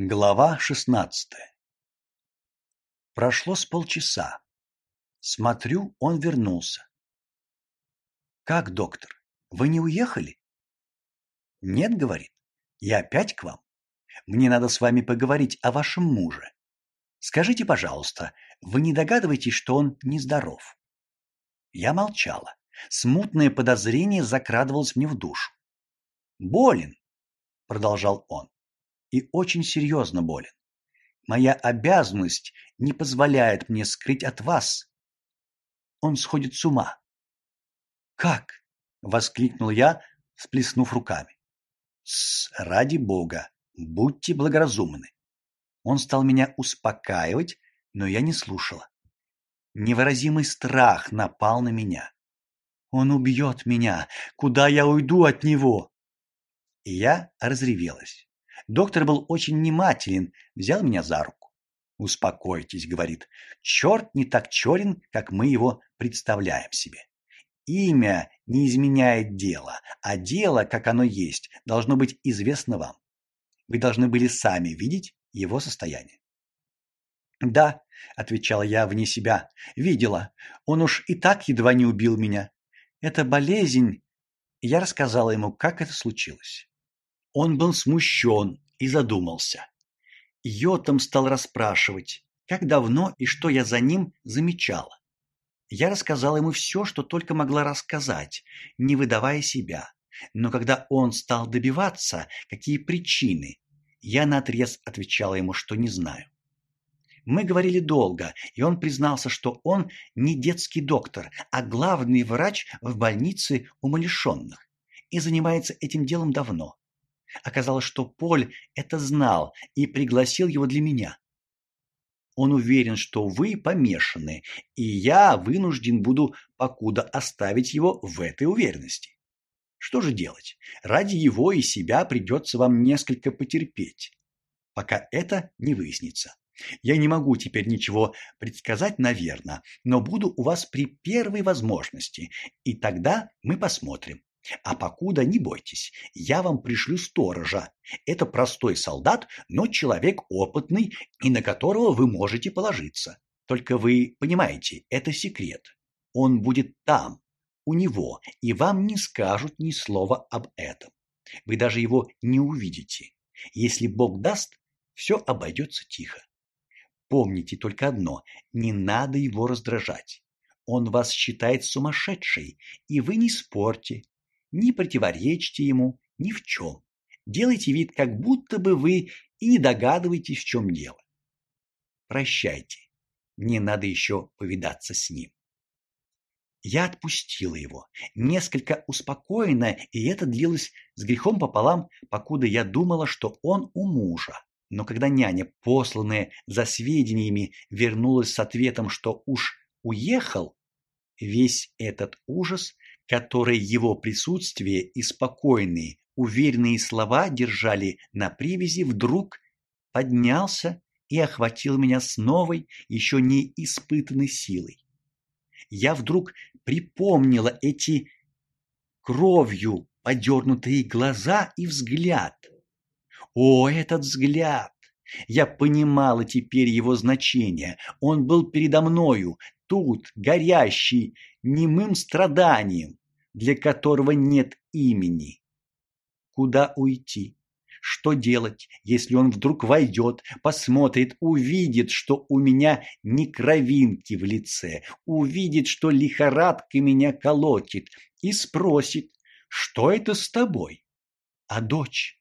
Глава шестнадцатая Прошло с полчаса. Смотрю, он вернулся. Как, доктор, вы не уехали? Нет, говорит. Я опять к вам. Мне надо с вами поговорить о вашем муже. Скажите, пожалуйста, вы не догадываетесь, что он нездоров? Я молчала. Смутное подозрение закрадывалось мне в душу. Болен, продолжал он и очень серьезно болен. Моя обязанность не позволяет мне скрыть от вас. Он сходит с ума. Как? воскликнул я, всплеснув руками. С, ради бога, будьте благоразумны. Он стал меня успокаивать, но я не слушала. Невыразимый страх напал на меня. Он убьет меня. Куда я уйду от него? И я разревелась. Доктор был очень внимателен, взял меня за руку. «Успокойтесь», — говорит, — «черт не так черен, как мы его представляем себе. Имя не изменяет дело, а дело, как оно есть, должно быть известно вам. Вы должны были сами видеть его состояние». «Да», — отвечала я вне себя, — «видела. Он уж и так едва не убил меня. Это болезнь...» Я рассказала ему, как это случилось. Он был смущен и задумался. Йотом стал расспрашивать, как давно и что я за ним замечала. Я рассказала ему все, что только могла рассказать, не выдавая себя. Но когда он стал добиваться, какие причины, я наотрез отвечала ему, что не знаю. Мы говорили долго, и он признался, что он не детский доктор, а главный врач в больнице умалишенных и занимается этим делом давно. Оказалось, что Поль это знал и пригласил его для меня. Он уверен, что вы помешаны, и я вынужден буду покуда оставить его в этой уверенности. Что же делать? Ради его и себя придется вам несколько потерпеть, пока это не выяснится. Я не могу теперь ничего предсказать, наверное, но буду у вас при первой возможности, и тогда мы посмотрим. А покуда не бойтесь, я вам пришлю сторожа. Это простой солдат, но человек опытный и на которого вы можете положиться. Только вы понимаете, это секрет. Он будет там, у него, и вам не скажут ни слова об этом. Вы даже его не увидите. Если Бог даст, все обойдется тихо. Помните только одно: не надо его раздражать. Он вас считает сумасшедшей, и вы не спорьте, не противоречьте ему ни в чем. Делайте вид, как будто бы вы и не догадываетесь, в чем дело. Прощайте. Мне надо еще повидаться с ним. Я отпустила его, несколько успокоенная, и это длилось с грехом пополам, покуда я думала, что он у мужа. Но когда няня, посланная за сведениями, вернулась с ответом, что уж уехал, весь этот ужас которые его присутствие и спокойные, уверенные слова держали на привязи, вдруг поднялся и охватил меня с новой, еще не испытанной силой. Я вдруг припомнила эти кровью подернутые глаза и взгляд. О, этот взгляд! Я понимала теперь его значение. Он был передо мною, тут, горящий, немым страданием, для которого нет имени. Куда уйти? Что делать, если он вдруг войдет, посмотрит, увидит, что у меня не кровинки в лице, увидит, что лихорадка меня колотит, и спросит, что это с тобой? А дочь?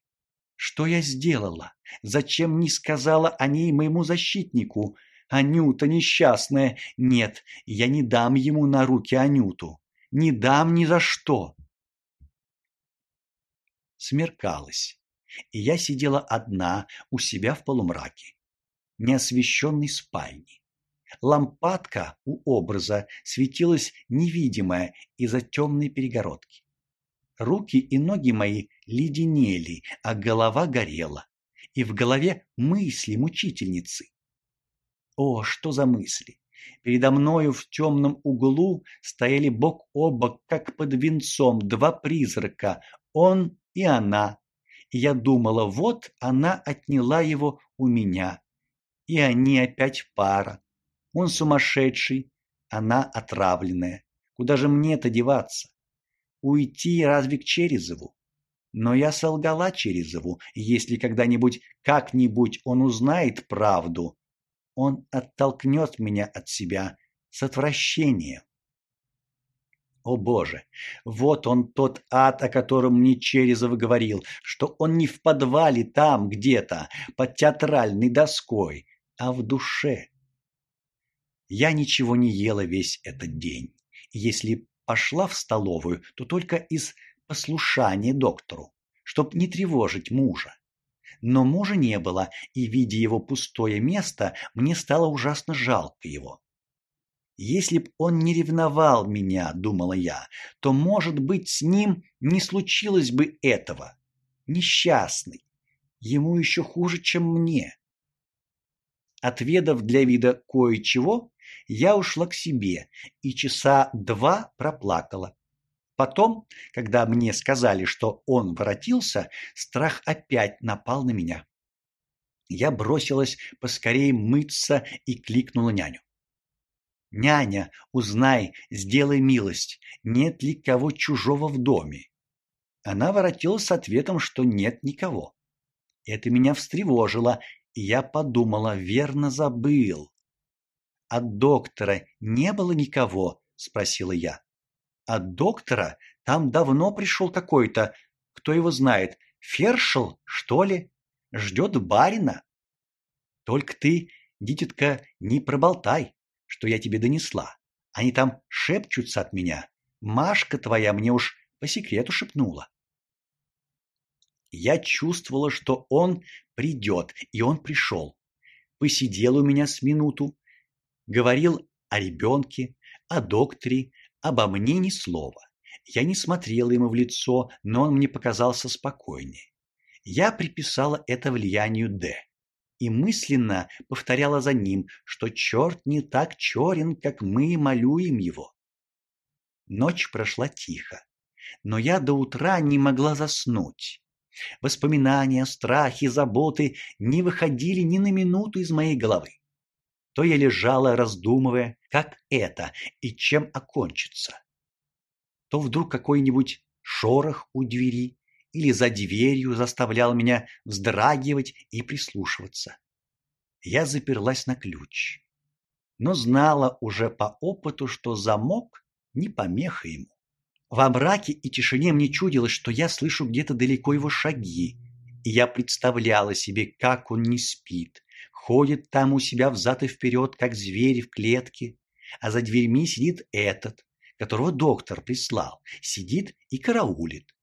Что я сделала? Зачем не сказала о ней моему защитнику? Анюта несчастная. Нет, я не дам ему на руки Анюту. Не дам ни за что. Смеркалось, и я сидела одна у себя в полумраке, неосвещенной спальне. Лампадка у образа светилась невидимая из-за темной перегородки. Руки и ноги мои леденели, а голова горела, и в голове мысли мучительницы. О, что за мысли! Передо мною в темном углу стояли бок о бок, как под венцом, два призрака, он и она. И я думала, вот она отняла его у меня. И они опять пара. Он сумасшедший, она отравленная. Куда же мне-то деваться? Уйти разве к Черезову? Но я солгала Черезову, если когда-нибудь, как-нибудь он узнает правду, он оттолкнет меня от себя с отвращением. О боже, вот он тот ад, о котором мне Черезов говорил, что он не в подвале там где-то, под театральной доской, а в душе. Я ничего не ела весь этот день. Если пошла в столовую, то только из послушания доктору, чтоб не тревожить мужа. Но мужа не было, и видя его пустое место, мне стало ужасно жалко его. Если б он не ревновал меня, думала я, то, может быть, с ним не случилось бы этого. Несчастный. Ему еще хуже, чем мне. Отведав для вида кое-чего, я ушла к себе и часа два проплакала. Потом, когда мне сказали, что он воротился, страх опять напал на меня. Я бросилась поскорее мыться и кликнула няню. Няня, узнай, сделай милость, нет ли кого чужого в доме. Она воротилась с ответом, что нет никого. Это меня встревожило, и я подумала, верно забыл. От доктора не было никого, спросила я. От доктора там давно пришел какой-то, кто его знает, Фершел, что ли? Ждет барина. Только ты, дитятка, не проболтай, что я тебе донесла. Они там шепчутся от меня. Машка твоя мне уж по секрету шепнула. Я чувствовала, что он придет, и он пришел. Посидел у меня с минуту, говорил о ребенке, о докторе, обо мне ни слова. Я не смотрела ему в лицо, но он мне показался спокойнее. Я приписала это влиянию Д и мысленно повторяла за ним, что черт не так черен, как мы малюем его. Ночь прошла тихо, но я до утра не могла заснуть. Воспоминания, страхи, заботы не выходили ни на минуту из моей головы. То я лежала, раздумывая, как это и чем окончится. То вдруг какой-нибудь шорох у двери или за дверью заставлял меня вздрагивать и прислушиваться. Я заперлась на ключ, но знала уже по опыту, что замок не помеха ему. Во мраке и тишине мне чудилось, что я слышу где-то далеко его шаги, и я представляла себе, как он не спит, ходит там у себя взад и вперед, как зверь в клетке, а за дверьми сидит этот, которого доктор прислал, сидит и караулит.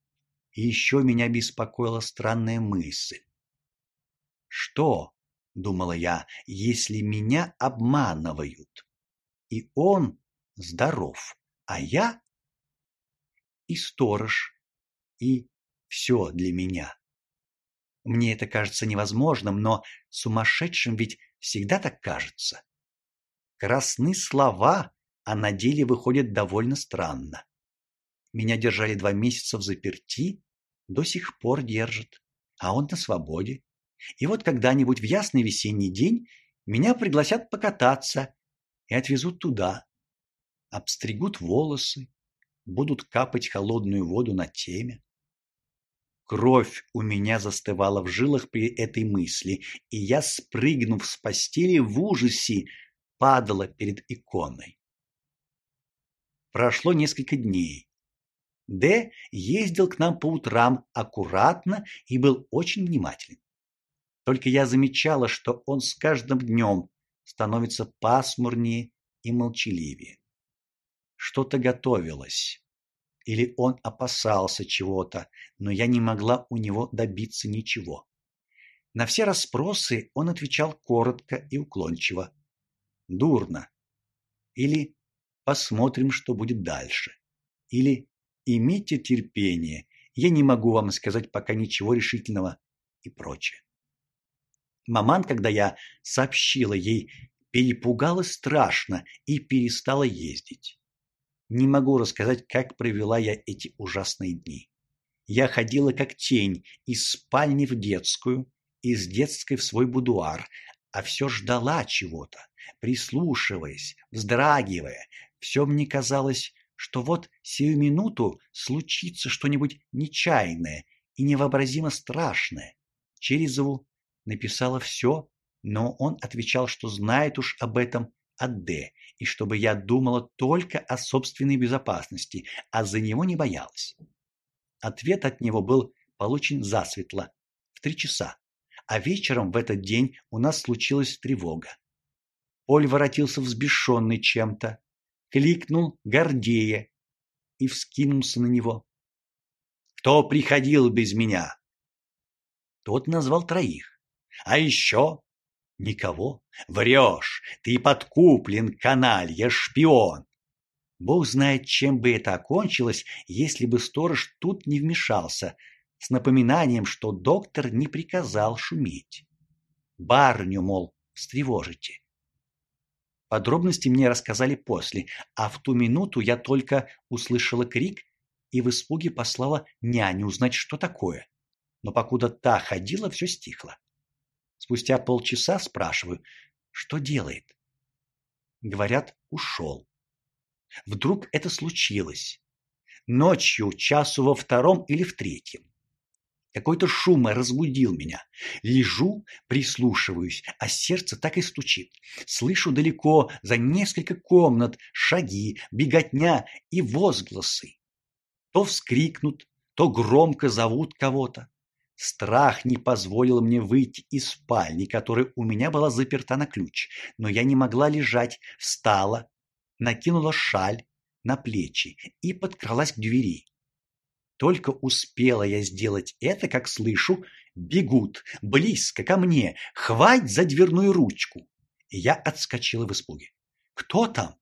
И еще меня беспокоила странная мысль. Что, думала я, если меня обманывают? И он здоров, а я и сторож, и все для меня. Мне это кажется невозможным, но сумасшедшим ведь всегда так кажется. Красны слова, а на деле выходят довольно странно. Меня держали два месяца в заперти, до сих пор держат, а он на свободе. И вот когда-нибудь в ясный весенний день меня пригласят покататься и отвезут туда. Обстригут волосы, будут капать холодную воду на теме. Кровь у меня застывала в жилах при этой мысли, и я, спрыгнув с постели в ужасе, падала перед иконой. Прошло несколько дней. Д ездил к нам по утрам аккуратно и был очень внимателен. Только я замечала, что он с каждым днем становится пасмурнее и молчаливее. Что-то готовилось или он опасался чего-то, но я не могла у него добиться ничего. На все расспросы он отвечал коротко и уклончиво. Дурно. Или посмотрим, что будет дальше. Или имейте терпение, я не могу вам сказать пока ничего решительного и прочее. Маман, когда я сообщила ей, перепугалась страшно и перестала ездить. Не могу рассказать, как провела я эти ужасные дни. Я ходила как тень из спальни в детскую, из детской в свой будуар, а все ждала чего-то, прислушиваясь, вздрагивая. Все мне казалось, что вот сию минуту случится что-нибудь нечаянное и невообразимо страшное. Черезову написала все, но он отвечал, что знает уж об этом от Д, и чтобы я думала только о собственной безопасности, а за него не боялась. Ответ от него был получен засветло, в три часа, а вечером в этот день у нас случилась тревога. Поль воротился взбешенный чем-то, кликнул Гордея и вскинулся на него. «Кто приходил без меня?» Тот назвал троих. «А еще Никого? Врешь! Ты подкуплен, каналья, шпион! Бог знает, чем бы это окончилось, если бы сторож тут не вмешался, с напоминанием, что доктор не приказал шуметь. Барню, мол, встревожите. Подробности мне рассказали после, а в ту минуту я только услышала крик и в испуге послала няню узнать, что такое. Но покуда та ходила, все стихло. Спустя полчаса спрашиваю, что делает. Говорят, ушел. Вдруг это случилось. Ночью, часу во втором или в третьем. Какой-то шум разбудил меня. Лежу, прислушиваюсь, а сердце так и стучит. Слышу далеко, за несколько комнат, шаги, беготня и возгласы. То вскрикнут, то громко зовут кого-то. Страх не позволил мне выйти из спальни, которая у меня была заперта на ключ, но я не могла лежать, встала, накинула шаль на плечи и подкралась к двери. Только успела я сделать это, как слышу, бегут близко ко мне, хвать за дверную ручку. Я отскочила в испуге. Кто там?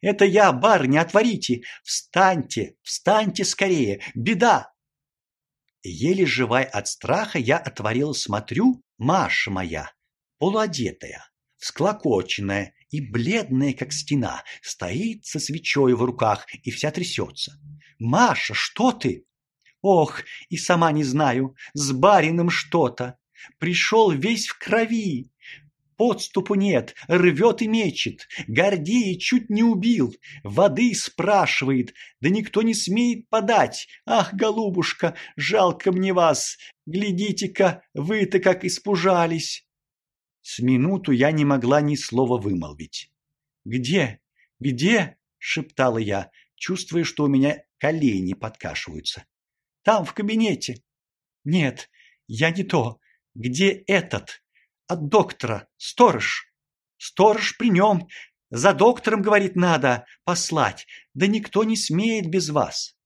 Это я, барыня, отворите! Встаньте, встаньте скорее! Беда! Еле живая от страха, я отворила, смотрю, Маша моя, полуодетая, всклокоченная и бледная, как стена, стоит со свечой в руках и вся трясется. «Маша, что ты?» «Ох, и сама не знаю, с барином что-то. Пришел весь в крови, Подступу нет, рвет и мечет, Гордея чуть не убил, воды спрашивает, да никто не смеет подать. Ах, голубушка, жалко мне вас, глядите-ка, вы-то как испужались. С минуту я не могла ни слова вымолвить. «Где? Где?» — шептала я, чувствуя, что у меня колени подкашиваются. «Там, в кабинете». «Нет, я не то. Где этот?» От доктора, сторож. Сторож при нем. За доктором, говорит, надо послать. Да никто не смеет без вас.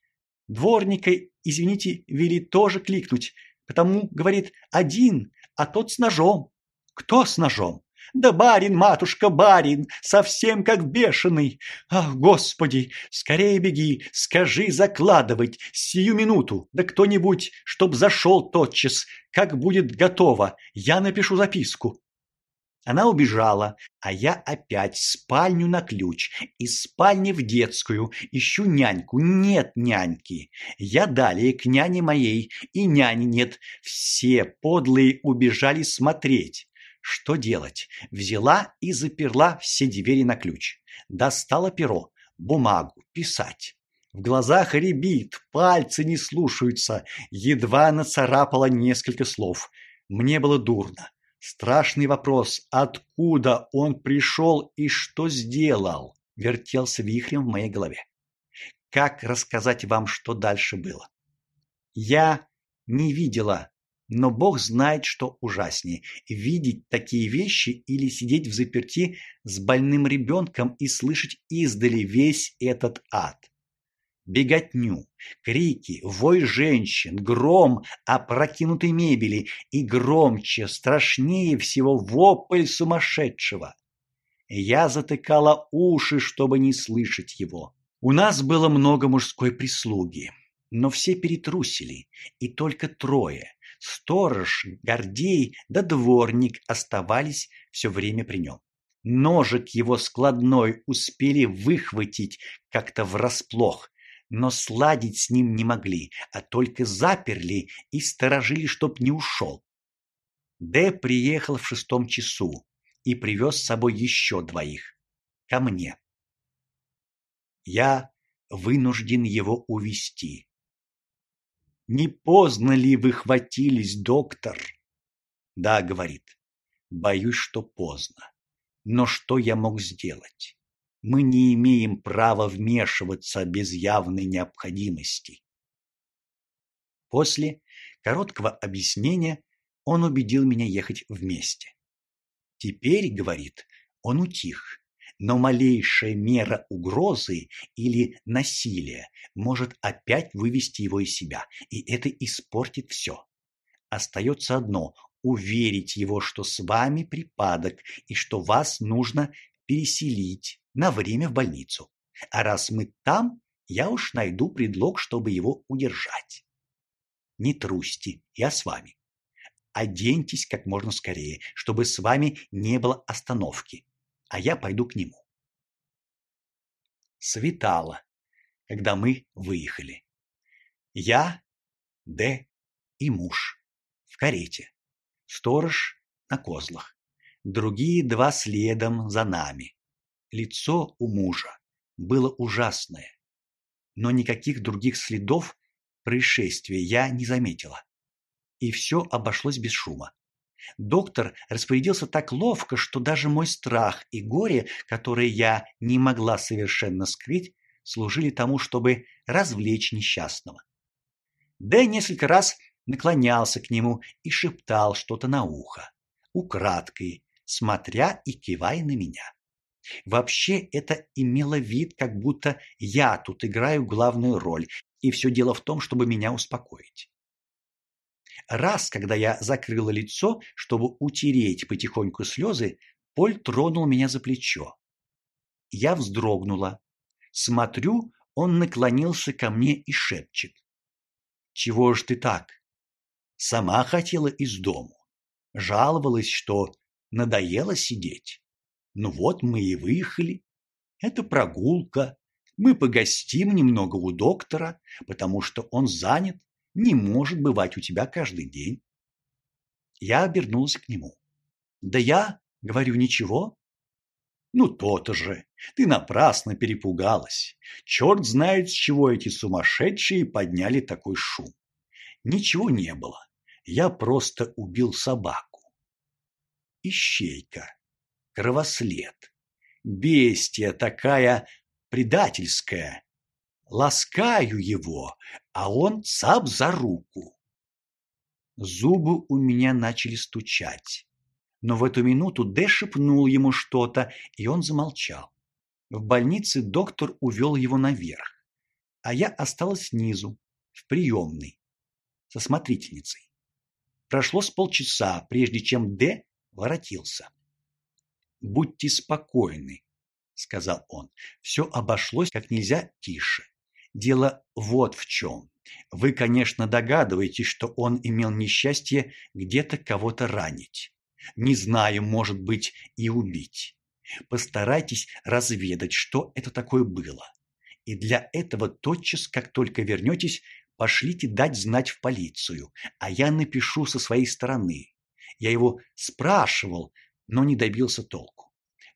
Дворника, извините, вели тоже кликнуть. Потому, говорит, один, а тот с ножом. Кто с ножом? Да барин, матушка, барин, совсем как бешеный. Ах, господи, скорее беги, скажи закладывать сию минуту. Да кто-нибудь, чтоб зашел тотчас, как будет готово, я напишу записку. Она убежала, а я опять спальню на ключ, из спальни в детскую, ищу няньку, нет няньки. Я далее к няне моей, и няни нет, все подлые убежали смотреть. Что делать? Взяла и заперла все двери на ключ. Достала перо, бумагу, писать. В глазах рябит, пальцы не слушаются. Едва нацарапала несколько слов. Мне было дурно. Страшный вопрос, откуда он пришел и что сделал, вертелся вихрем в моей голове. Как рассказать вам, что дальше было? Я не видела но Бог знает, что ужаснее – видеть такие вещи или сидеть в заперти с больным ребенком и слышать издали весь этот ад. Беготню, крики, вой женщин, гром опрокинутой мебели и громче, страшнее всего вопль сумасшедшего. Я затыкала уши, чтобы не слышать его. У нас было много мужской прислуги, но все перетрусили, и только трое Сторож, Гордей да дворник оставались все время при нем. Ножик его складной успели выхватить как-то врасплох. но сладить с ним не могли, а только заперли и сторожили, чтоб не ушел. Д приехал в шестом часу и привез с собой еще двоих ко мне. Я вынужден его увести. Не поздно ли вы хватились, доктор? Да, говорит. Боюсь, что поздно. Но что я мог сделать? Мы не имеем права вмешиваться без явной необходимости. После короткого объяснения он убедил меня ехать вместе. Теперь, говорит, он утих, но малейшая мера угрозы или насилия может опять вывести его из себя, и это испортит все. Остается одно уверить его, что с вами припадок и что вас нужно переселить на время в больницу. А раз мы там, я уж найду предлог, чтобы его удержать. Не трусьте, я с вами. Оденьтесь как можно скорее, чтобы с вами не было остановки, а я пойду к нему. Светало, когда мы выехали. Я, Д и муж в карете. Сторож на козлах. Другие два следом за нами. Лицо у мужа было ужасное, но никаких других следов происшествия я не заметила. И все обошлось без шума. Доктор распорядился так ловко, что даже мой страх и горе, которые я не могла совершенно скрыть, служили тому, чтобы развлечь несчастного. Дэ несколько раз наклонялся к нему и шептал что-то на ухо, украдкой, смотря и кивая на меня. Вообще это имело вид, как будто я тут играю главную роль, и все дело в том, чтобы меня успокоить. Раз, когда я закрыла лицо, чтобы утереть потихоньку слезы, Поль тронул меня за плечо. Я вздрогнула. Смотрю, он наклонился ко мне и шепчет: "Чего ж ты так? Сама хотела из дому, жаловалась, что надоело сидеть. Ну вот мы и выехали. Это прогулка. Мы погостим немного у доктора, потому что он занят, не может бывать у тебя каждый день. Я обернулась к нему. Да я говорю ничего. Ну то-то же. Ты напрасно перепугалась. Черт знает, с чего эти сумасшедшие подняли такой шум. Ничего не было. Я просто убил собаку. Ищейка кровослед. Бестия такая предательская. Ласкаю его, а он цап за руку. Зубы у меня начали стучать. Но в эту минуту Д шепнул ему что-то, и он замолчал. В больнице доктор увел его наверх, а я осталась снизу, в приемной, со смотрительницей. Прошло с полчаса, прежде чем Д воротился будьте спокойны, сказал он. Все обошлось как нельзя тише. Дело вот в чем. Вы, конечно, догадываетесь, что он имел несчастье где-то кого-то ранить. Не знаю, может быть, и убить. Постарайтесь разведать, что это такое было. И для этого тотчас, как только вернетесь, пошлите дать знать в полицию, а я напишу со своей стороны. Я его спрашивал, но не добился толку.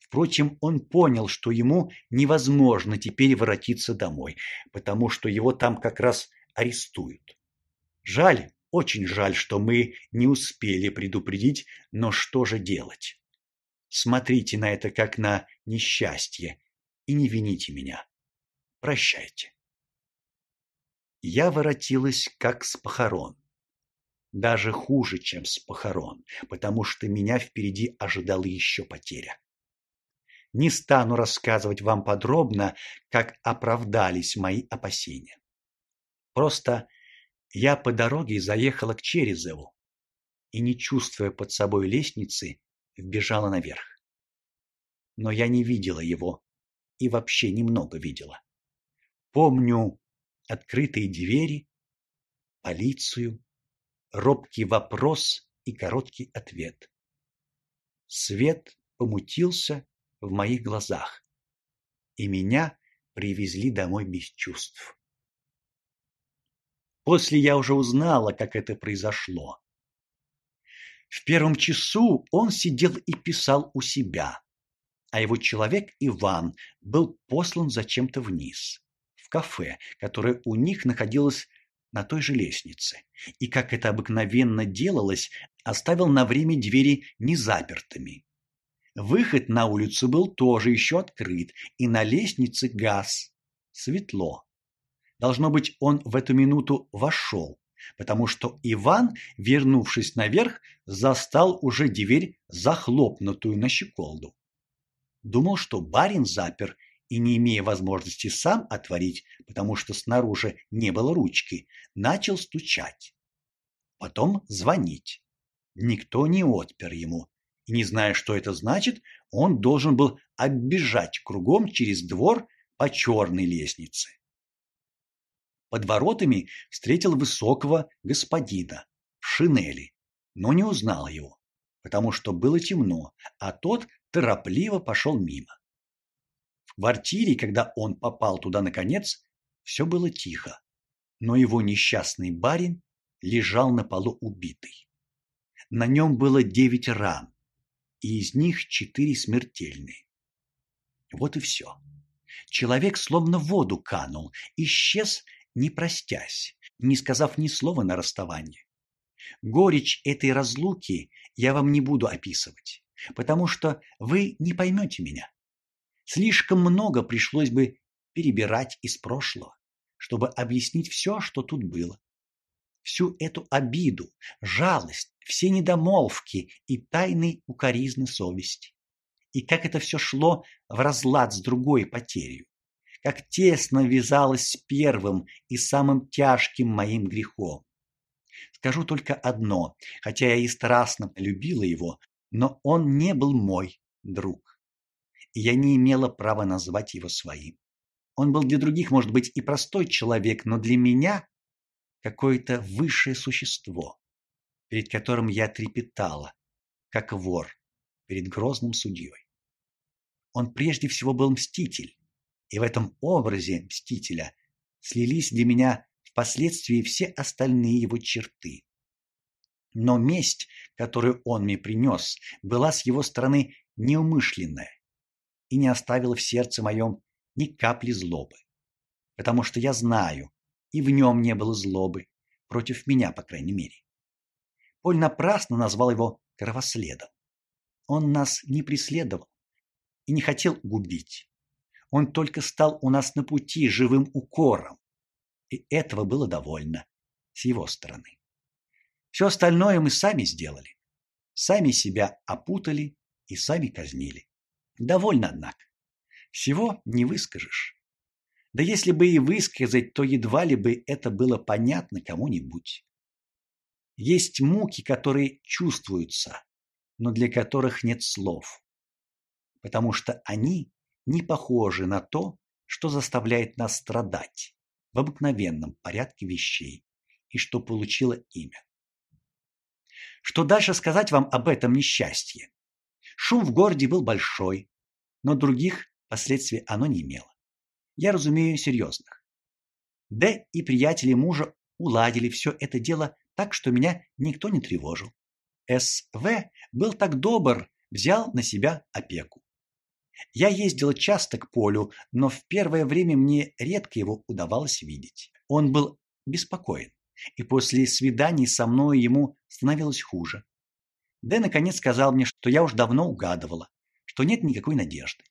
Впрочем, он понял, что ему невозможно теперь воротиться домой, потому что его там как раз арестуют. Жаль, очень жаль, что мы не успели предупредить, но что же делать? Смотрите на это как на несчастье и не вините меня. Прощайте. Я воротилась как с похорон даже хуже, чем с похорон, потому что меня впереди ожидала еще потеря. Не стану рассказывать вам подробно, как оправдались мои опасения. Просто я по дороге заехала к Черезеву и, не чувствуя под собой лестницы, вбежала наверх. Но я не видела его и вообще немного видела. Помню открытые двери, полицию, робкий вопрос и короткий ответ. Свет помутился в моих глазах, и меня привезли домой без чувств. После я уже узнала, как это произошло. В первом часу он сидел и писал у себя, а его человек Иван был послан зачем-то вниз, в кафе, которое у них находилось на той же лестнице, и, как это обыкновенно делалось, оставил на время двери незапертыми. Выход на улицу был тоже еще открыт, и на лестнице газ. Светло. Должно быть, он в эту минуту вошел, потому что Иван, вернувшись наверх, застал уже дверь захлопнутую на щеколду. Думал, что барин запер и, не имея возможности сам отворить, потому что снаружи не было ручки, начал стучать. Потом звонить. Никто не отпер ему, и не зная, что это значит, он должен был оббежать кругом через двор по черной лестнице. Под воротами встретил высокого господина в шинели, но не узнал его, потому что было темно, а тот торопливо пошел мимо. В квартире, когда он попал туда наконец, все было тихо, но его несчастный барин лежал на полу убитый. На нем было девять ран, и из них четыре смертельные. Вот и все. Человек словно в воду канул, исчез не простясь, не сказав ни слова на расставание. Горечь этой разлуки я вам не буду описывать, потому что вы не поймете меня. Слишком много пришлось бы перебирать из прошлого, чтобы объяснить все, что тут было. Всю эту обиду, жалость, все недомолвки и тайны укоризны совести. И как это все шло в разлад с другой потерей как тесно вязалось с первым и самым тяжким моим грехом. Скажу только одно, хотя я и страстно любила его, но он не был мой друг. И я не имела права назвать его своим. Он был для других, может быть, и простой человек, но для меня какое-то высшее существо, перед которым я трепетала, как вор перед грозным судьей. Он прежде всего был мститель, и в этом образе мстителя слились для меня впоследствии все остальные его черты. Но месть, которую он мне принес, была с его стороны неумышленная и не оставила в сердце моем ни капли злобы. Потому что я знаю, и в нем не было злобы, против меня, по крайней мере. Поль напрасно назвал его кровоследом. Он нас не преследовал и не хотел губить. Он только стал у нас на пути живым укором, и этого было довольно с его стороны. Все остальное мы сами сделали. Сами себя опутали и сами казнили. Довольно, однако. Всего не выскажешь. Да если бы и высказать, то едва ли бы это было понятно кому-нибудь. Есть муки, которые чувствуются, но для которых нет слов, потому что они не похожи на то, что заставляет нас страдать в обыкновенном порядке вещей и что получило имя. Что дальше сказать вам об этом несчастье? Шум в городе был большой, но других последствий оно не имело. Я разумею серьезных. Д и приятели мужа уладили все это дело так, что меня никто не тревожил. С.В. был так добр, взял на себя опеку. Я ездила часто к Полю, но в первое время мне редко его удавалось видеть. Он был беспокоен, и после свиданий со мной ему становилось хуже. Дэ наконец сказал мне, что я уж давно угадывала, что нет никакой надежды.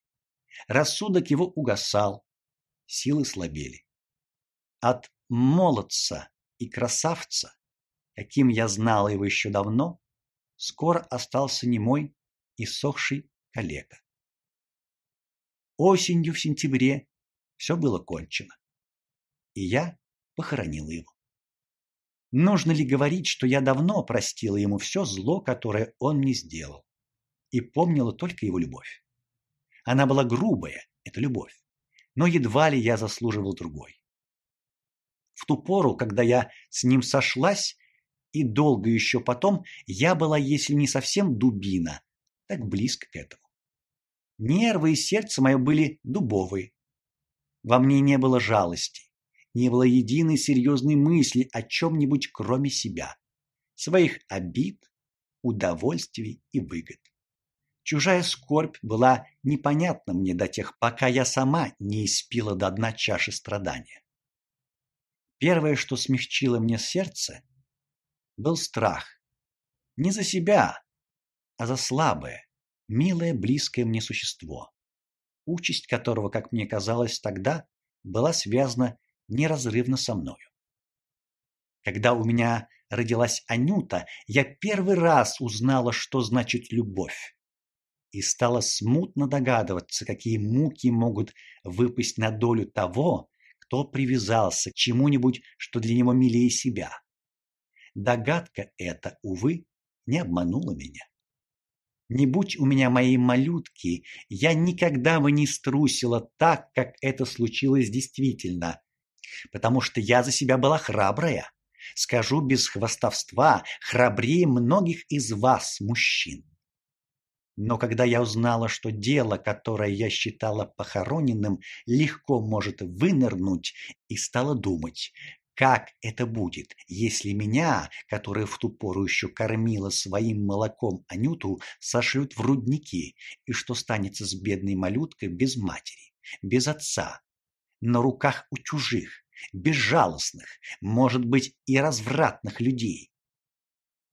Рассудок его угасал, силы слабели. От молодца и красавца, каким я знала его еще давно, скоро остался немой и сохший калека. Осенью в сентябре все было кончено. И я похоронила его. Нужно ли говорить, что я давно простила ему все зло, которое он мне сделал, и помнила только его любовь. Она была грубая, эта любовь, но едва ли я заслуживал другой. В ту пору, когда я с ним сошлась, и долго еще потом, я была, если не совсем дубина, так близко к этому. Нервы и сердце мое были дубовые. Во мне не было жалости, не было единой серьезной мысли о чем-нибудь кроме себя, своих обид, удовольствий и выгод. Чужая скорбь была непонятна мне до тех, пока я сама не испила до дна чаши страдания. Первое, что смягчило мне сердце, был страх. Не за себя, а за слабое, милое, близкое мне существо, участь которого, как мне казалось тогда, была связана неразрывно со мною. Когда у меня родилась Анюта, я первый раз узнала, что значит любовь. И стала смутно догадываться, какие муки могут выпасть на долю того, кто привязался к чему-нибудь, что для него милее себя. Догадка эта, увы, не обманула меня. Не будь у меня моей малютки, я никогда бы не струсила так, как это случилось действительно, потому что я за себя была храбрая. Скажу без хвастовства, храбрее многих из вас, мужчин. Но когда я узнала, что дело, которое я считала похороненным, легко может вынырнуть, и стала думать, как это будет, если меня, которая в ту пору еще кормила своим молоком Анюту, сошлют в рудники, и что станется с бедной малюткой без матери, без отца, на руках у чужих, безжалостных, может быть, и развратных людей.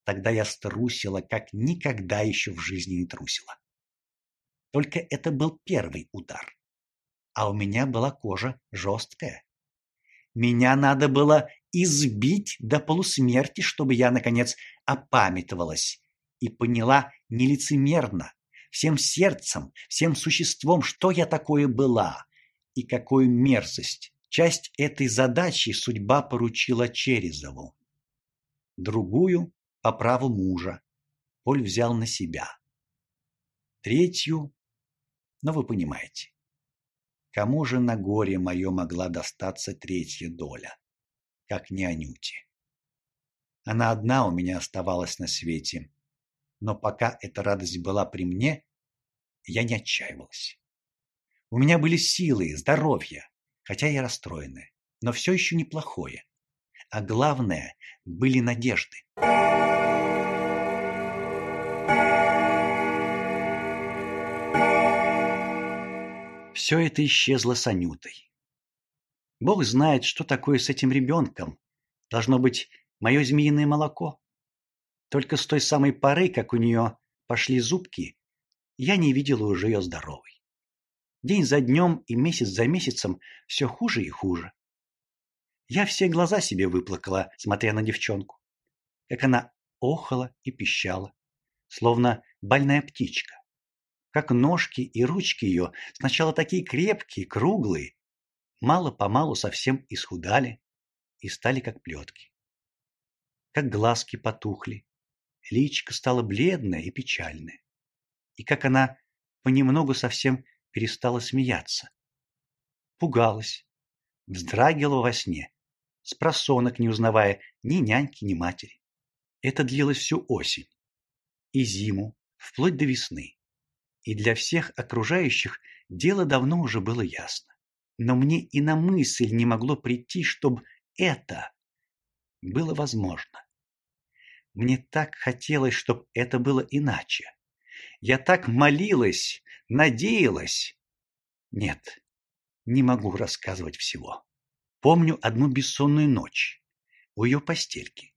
Тогда я струсила, как никогда еще в жизни не трусила. Только это был первый удар. А у меня была кожа жесткая, меня надо было избить до полусмерти, чтобы я, наконец, опамятовалась и поняла нелицемерно, всем сердцем, всем существом, что я такое была и какую мерзость. Часть этой задачи судьба поручила Черезову. Другую – по праву мужа. Поль взял на себя. Третью, ну вы понимаете. Кому же на горе мое могла достаться третья доля, как не Анюте? Она одна у меня оставалась на свете, но пока эта радость была при мне, я не отчаивалась. У меня были силы, здоровье, хотя и расстроенное, но все еще неплохое. А главное, были надежды. Все это исчезло с Анютой. Бог знает, что такое с этим ребенком. Должно быть, мое змеиное молоко. Только с той самой поры, как у нее пошли зубки, я не видела уже ее здоровой. День за днем и месяц за месяцем все хуже и хуже. Я все глаза себе выплакала, смотря на девчонку. Как она охала и пищала, словно больная птичка как ножки и ручки ее, сначала такие крепкие, круглые, мало-помалу совсем исхудали и стали как плетки. Как глазки потухли, личико стало бледное и печальное. И как она понемногу совсем перестала смеяться. Пугалась, вздрагивала во сне, с просонок не узнавая ни няньки, ни матери. Это длилось всю осень и зиму, вплоть до весны и для всех окружающих дело давно уже было ясно. Но мне и на мысль не могло прийти, чтобы это было возможно. Мне так хотелось, чтобы это было иначе. Я так молилась, надеялась. Нет, не могу рассказывать всего. Помню одну бессонную ночь у ее постельки.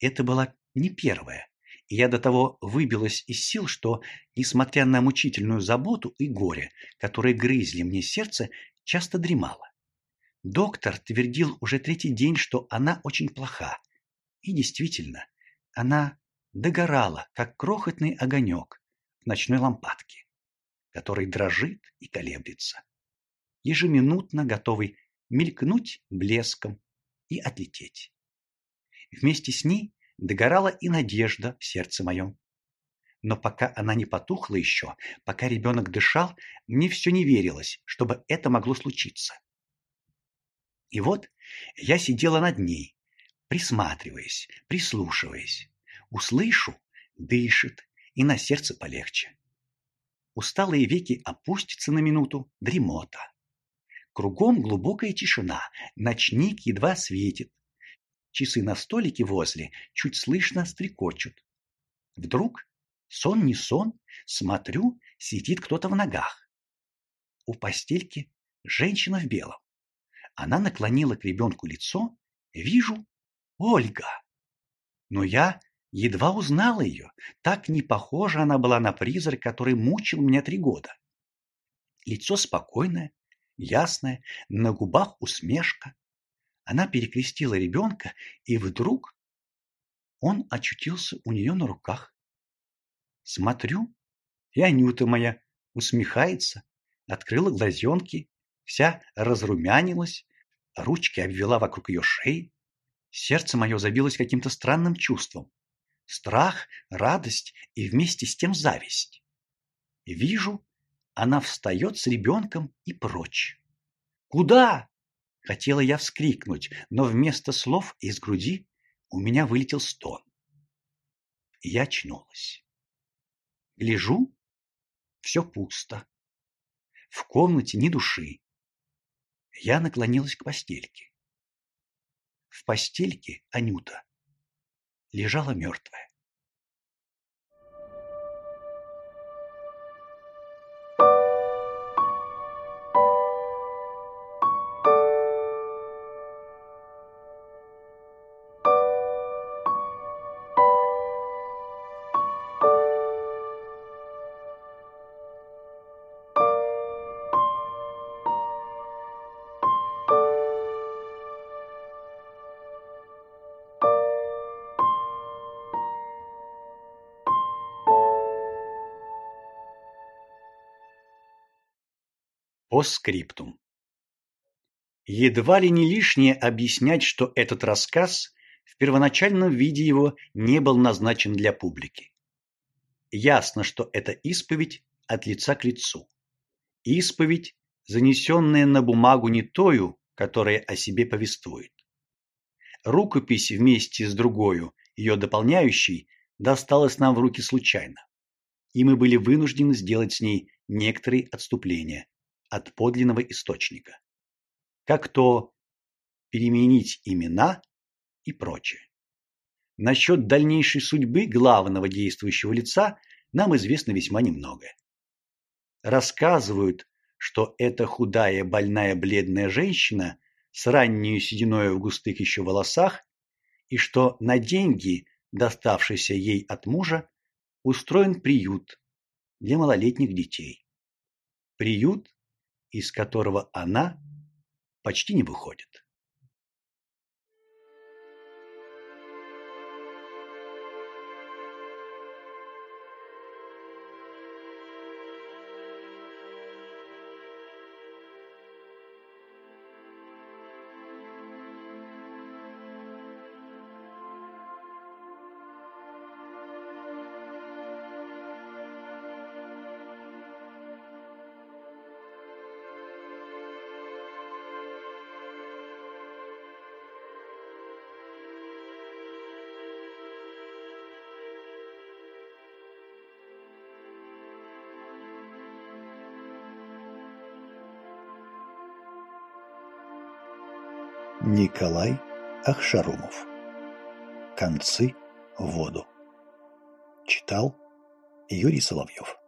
Это была не первая, я до того выбилась из сил, что, несмотря на мучительную заботу и горе, которые грызли мне сердце, часто дремала. Доктор твердил уже третий день, что она очень плоха. И действительно, она догорала, как крохотный огонек в ночной лампадке, который дрожит и колеблется, ежеминутно готовый мелькнуть блеском и отлететь. Вместе с ней догорала и надежда в сердце моем. Но пока она не потухла еще, пока ребенок дышал, мне все не верилось, чтобы это могло случиться. И вот я сидела над ней, присматриваясь, прислушиваясь. Услышу, дышит, и на сердце полегче. Усталые веки опустятся на минуту, дремота. Кругом глубокая тишина, ночник едва светит. Часы на столике возле чуть слышно стрекочут. Вдруг, сон не сон, смотрю, сидит кто-то в ногах. У постельки женщина в белом. Она наклонила к ребенку лицо, вижу Ольга. Но я едва узнала ее, так не похожа она была на призрак, который мучил меня три года. Лицо спокойное, ясное, на губах усмешка. Она перекрестила ребенка, и вдруг он очутился у нее на руках. Смотрю, и Анюта моя усмехается, открыла глазенки, вся разрумянилась, ручки обвела вокруг ее шеи. Сердце мое забилось каким-то странным чувством. Страх, радость и вместе с тем зависть. Вижу, она встает с ребенком и прочь. «Куда?» — хотела я вскрикнуть, но вместо слов из груди у меня вылетел стон. Я очнулась. Гляжу, все пусто. В комнате ни души. Я наклонилась к постельке. В постельке Анюта лежала мертвая. Постскриптум. Едва ли не лишнее объяснять, что этот рассказ в первоначальном виде его не был назначен для публики. Ясно, что это исповедь от лица к лицу. Исповедь, занесенная на бумагу не тою, которая о себе повествует. Рукопись вместе с другой, ее дополняющей, досталась нам в руки случайно, и мы были вынуждены сделать с ней некоторые отступления от подлинного источника, как то переменить имена и прочее. Насчет дальнейшей судьбы главного действующего лица нам известно весьма немного. Рассказывают, что эта худая, больная, бледная женщина с ранней сединой в густых еще волосах, и что на деньги, доставшиеся ей от мужа, устроен приют для малолетних детей. Приют, из которого она почти не выходит. Николай Ахшарумов. Концы в воду. Читал Юрий Соловьев.